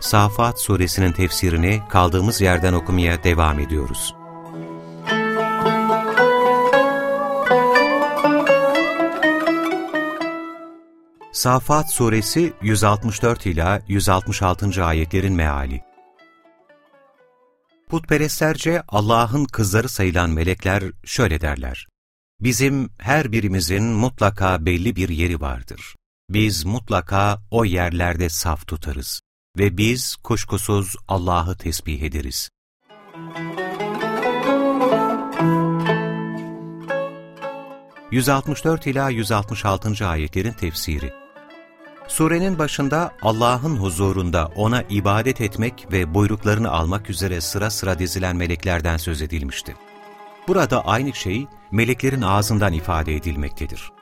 Safat suresinin tefsirini kaldığımız yerden okumaya devam ediyoruz. Safat suresi 164 ila 166. ayetlerin meali. Putperestlerce Allah'ın kızları sayılan melekler şöyle derler. Bizim her birimizin mutlaka belli bir yeri vardır. Biz mutlaka o yerlerde saf tutarız ve biz kuşkusuz Allah'ı tesbih ederiz. ...164 ila 166. ayetlerin tefsiri Surenin başında Allah'ın huzurunda ona ibadet etmek ve buyruklarını almak üzere sıra sıra dizilen meleklerden söz edilmişti. Burada aynı şey meleklerin ağzından ifade edilmektedir.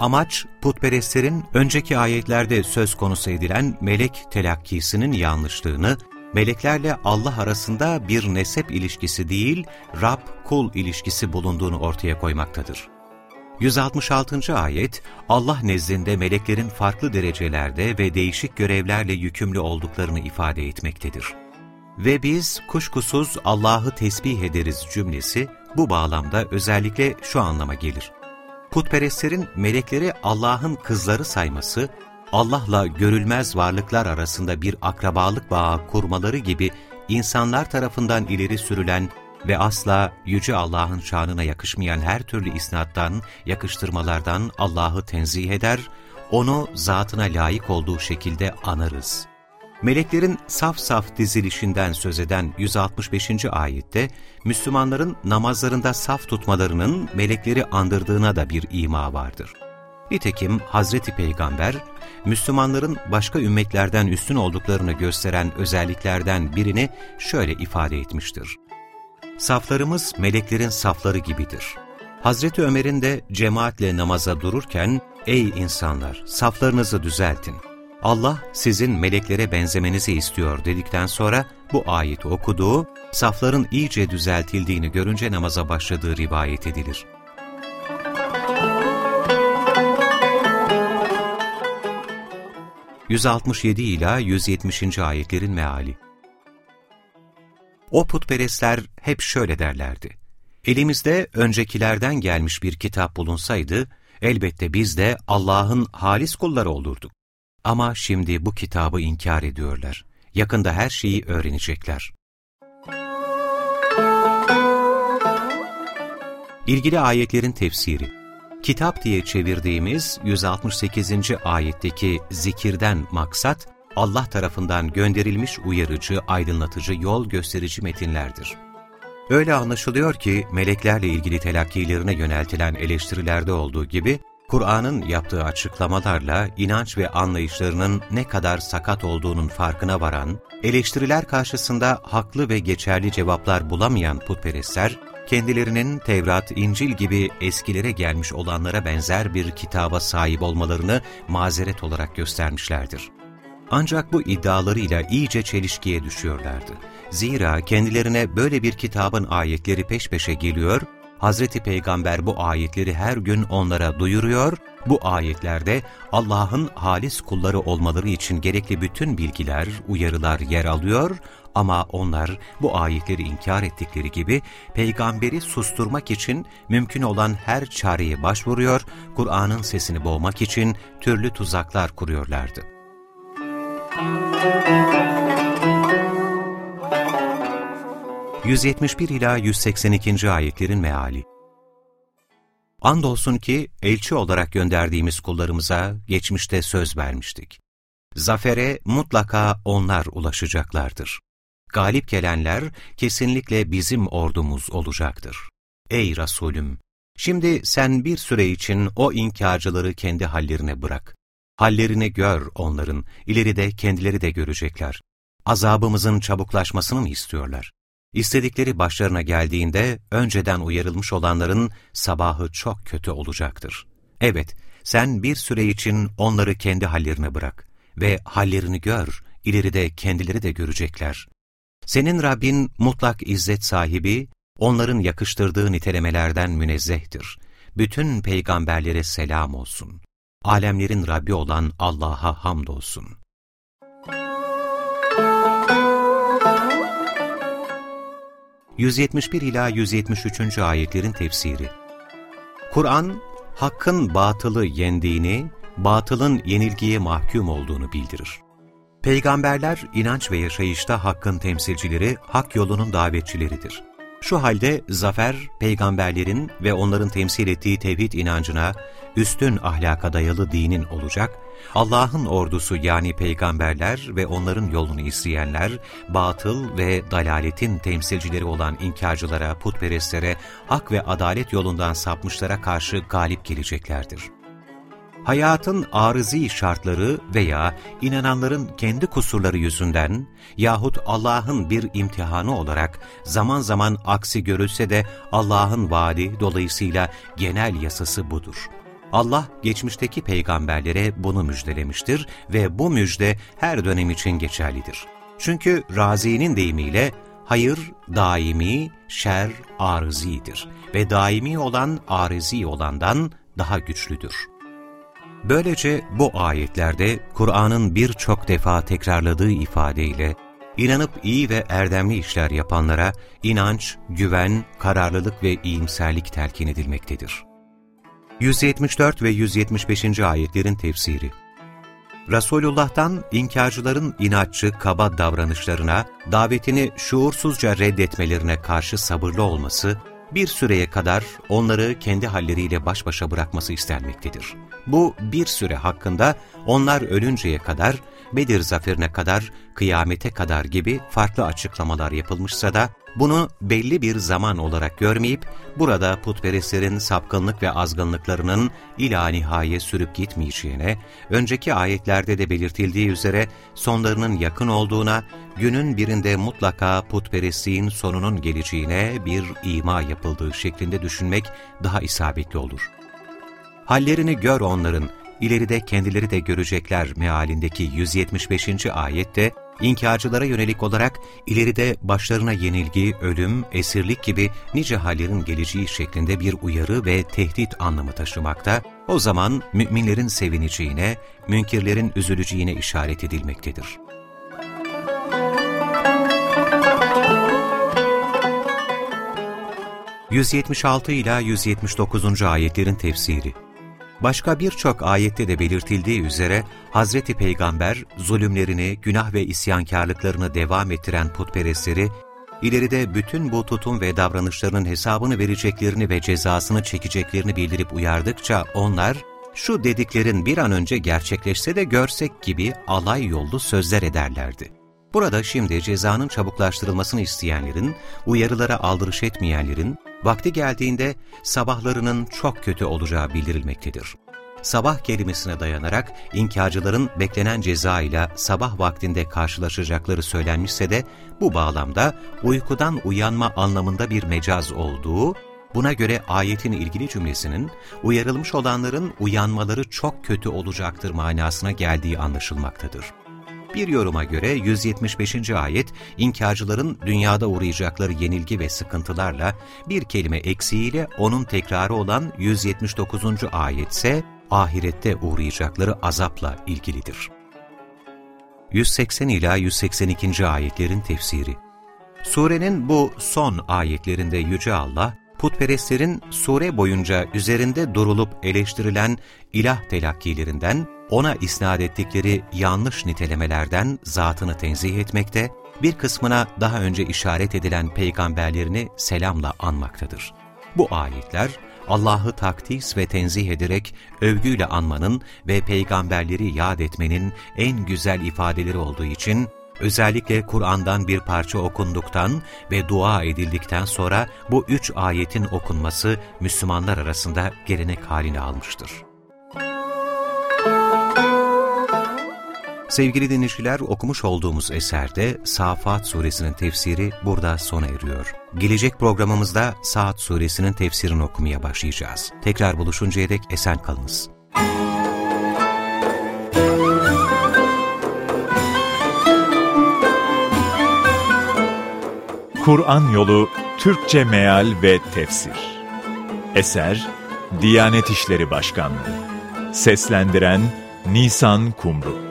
Amaç, putperestlerin önceki ayetlerde söz konusu edilen melek telakkisinin yanlışlığını, meleklerle Allah arasında bir nesep ilişkisi değil, Rab-kul ilişkisi bulunduğunu ortaya koymaktadır. 166. ayet, Allah nezdinde meleklerin farklı derecelerde ve değişik görevlerle yükümlü olduklarını ifade etmektedir. Ve biz kuşkusuz Allah'ı tesbih ederiz cümlesi, bu bağlamda özellikle şu anlama gelir. Putperestlerin melekleri Allah'ın kızları sayması, Allah'la görülmez varlıklar arasında bir akrabalık bağı kurmaları gibi insanlar tarafından ileri sürülen ve asla Yüce Allah'ın şanına yakışmayan her türlü isnattan, yakıştırmalardan Allah'ı tenzih eder, onu zatına layık olduğu şekilde anarız. Meleklerin saf saf dizilişinden söz eden 165. ayette, Müslümanların namazlarında saf tutmalarının melekleri andırdığına da bir ima vardır. Nitekim Hazreti Peygamber, Müslümanların başka ümmetlerden üstün olduklarını gösteren özelliklerden birini şöyle ifade etmiştir. Saflarımız meleklerin safları gibidir. Hazreti Ömer'in de cemaatle namaza dururken, ''Ey insanlar, saflarınızı düzeltin. Allah sizin meleklere benzemenizi istiyor.'' dedikten sonra bu ayeti okuduğu, safların iyice düzeltildiğini görünce namaza başladığı rivayet edilir. ...167 ila 170. ayetlerin meali o putperestler hep şöyle derlerdi. Elimizde öncekilerden gelmiş bir kitap bulunsaydı, elbette biz de Allah'ın halis kulları olurduk. Ama şimdi bu kitabı inkar ediyorlar. Yakında her şeyi öğrenecekler. İlgili ayetlerin tefsiri Kitap diye çevirdiğimiz 168. ayetteki zikirden maksat, Allah tarafından gönderilmiş uyarıcı, aydınlatıcı, yol gösterici metinlerdir. Öyle anlaşılıyor ki meleklerle ilgili telakkilerine yöneltilen eleştirilerde olduğu gibi, Kur'an'ın yaptığı açıklamalarla inanç ve anlayışlarının ne kadar sakat olduğunun farkına varan, eleştiriler karşısında haklı ve geçerli cevaplar bulamayan putperestler, kendilerinin Tevrat, İncil gibi eskilere gelmiş olanlara benzer bir kitaba sahip olmalarını mazeret olarak göstermişlerdir. Ancak bu iddialarıyla iyice çelişkiye düşüyorlardı. Zira kendilerine böyle bir kitabın ayetleri peş peşe geliyor, Hazreti Peygamber bu ayetleri her gün onlara duyuruyor, bu ayetlerde Allah'ın halis kulları olmaları için gerekli bütün bilgiler, uyarılar yer alıyor ama onlar bu ayetleri inkar ettikleri gibi peygamberi susturmak için mümkün olan her çareye başvuruyor, Kur'an'ın sesini boğmak için türlü tuzaklar kuruyorlardı. 171 ila 182. ayetlerin meali. Andolsun ki elçi olarak gönderdiğimiz kullarımıza geçmişte söz vermiştik. Zafere mutlaka onlar ulaşacaklardır. Galip gelenler kesinlikle bizim ordumuz olacaktır. Ey Resulüm! Şimdi sen bir süre için o inkarcıları kendi hallerine bırak. Hallerini gör onların, ileride kendileri de görecekler. azabımızın çabuklaşmasını mı istiyorlar? İstedikleri başlarına geldiğinde önceden uyarılmış olanların sabahı çok kötü olacaktır. Evet, sen bir süre için onları kendi hallerine bırak ve hallerini gör, ileride kendileri de görecekler. Senin Rabbin mutlak izzet sahibi, onların yakıştırdığı nitelemelerden münezzehtir. Bütün peygamberlere selam olsun. Alemlerin Rabbi olan Allah'a hamdolsun. 171 ila 173. ayetlerin tefsiri. Kur'an, hakkın batılı yendiğini, batılın yenilgiye mahkum olduğunu bildirir. Peygamberler inanç ve yaşayışta hakkın temsilcileri, hak yolunun davetçileridir. Şu halde zafer, peygamberlerin ve onların temsil ettiği tevhid inancına, üstün ahlaka dayalı dinin olacak, Allah'ın ordusu yani peygamberler ve onların yolunu izleyenler, batıl ve dalaletin temsilcileri olan inkarcılara, putperestlere, hak ve adalet yolundan sapmışlara karşı galip geleceklerdir hayatın arızi şartları veya inananların kendi kusurları yüzünden yahut Allah'ın bir imtihanı olarak zaman zaman aksi görülse de Allah'ın vaadi dolayısıyla genel yasası budur. Allah geçmişteki peygamberlere bunu müjdelemiştir ve bu müjde her dönem için geçerlidir. Çünkü Razi'nin deyimiyle hayır daimi, şer arızidir ve daimi olan arızi olandan daha güçlüdür. Böylece bu ayetlerde Kur'an'ın birçok defa tekrarladığı ifadeyle inanıp iyi ve erdemli işler yapanlara inanç, güven, kararlılık ve iyimserlik telkin edilmektedir. 174 ve 175. ayetlerin tefsiri Resulullah'tan inkarcıların inatçı, kaba davranışlarına, davetini şuursuzca reddetmelerine karşı sabırlı olması, bir süreye kadar onları kendi halleriyle baş başa bırakması istenmektedir. Bu bir süre hakkında onlar ölünceye kadar, Bedir zaferine kadar, kıyamete kadar gibi farklı açıklamalar yapılmışsa da, bunu belli bir zaman olarak görmeyip, burada putperestlerin sapkınlık ve azgınlıklarının ila nihaye sürüp gitmeyeceğine, önceki ayetlerde de belirtildiği üzere sonlarının yakın olduğuna, günün birinde mutlaka putperestliğin sonunun geleceğine bir ima yapıldığı şeklinde düşünmek daha isabetli olur. Hallerini gör onların, ileride kendileri de görecekler mealindeki 175. ayette, İnkarcılara yönelik olarak ileride başlarına yenilgi, ölüm, esirlik gibi nice hallerin geleceği şeklinde bir uyarı ve tehdit anlamı taşımakta, o zaman müminlerin sevineceğine, münkirlerin üzüleceğine işaret edilmektedir. ...176 ila 179. ayetlerin tefsiri Başka birçok ayette de belirtildiği üzere Hazreti Peygamber zulümlerini, günah ve isyankarlıklarını devam ettiren putperestleri, ileride bütün bu tutum ve davranışlarının hesabını vereceklerini ve cezasını çekeceklerini bildirip uyardıkça onlar, şu dediklerin bir an önce gerçekleşse de görsek gibi alay yollu sözler ederlerdi. Burada şimdi cezanın çabuklaştırılmasını isteyenlerin, uyarılara aldırış etmeyenlerin, vakti geldiğinde sabahlarının çok kötü olacağı bildirilmektedir. Sabah kelimesine dayanarak inkarcıların beklenen ceza ile sabah vaktinde karşılaşacakları söylenmişse de bu bağlamda uykudan uyanma anlamında bir mecaz olduğu, buna göre ayetin ilgili cümlesinin uyarılmış olanların uyanmaları çok kötü olacaktır manasına geldiği anlaşılmaktadır. Bir yoruma göre 175. ayet, inkarcıların dünyada uğrayacakları yenilgi ve sıkıntılarla bir kelime eksiğiyle onun tekrarı olan 179. ayet ise ahirette uğrayacakları azapla ilgilidir. 180 ila 182. ayetlerin tefsiri Surenin bu son ayetlerinde Yüce Allah, putperestlerin sure boyunca üzerinde durulup eleştirilen ilah telakkilerinden, ona isnat ettikleri yanlış nitelemelerden zatını tenzih etmekte, bir kısmına daha önce işaret edilen peygamberlerini selamla anmaktadır. Bu ayetler, Allah'ı takdis ve tenzih ederek övgüyle anmanın ve peygamberleri yad etmenin en güzel ifadeleri olduğu için, özellikle Kur'an'dan bir parça okunduktan ve dua edildikten sonra bu üç ayetin okunması Müslümanlar arasında gelenek haline almıştır. Sevgili dinleyiciler okumuş olduğumuz eserde Safat suresinin tefsiri burada sona eriyor. Gelecek programımızda Saat suresinin tefsirini okumaya başlayacağız. Tekrar buluşuncaya dek esen kalınız. Kur'an Yolu Türkçe Meal ve Tefsir Eser Diyanet İşleri Başkanlığı Seslendiren Nisan Kumru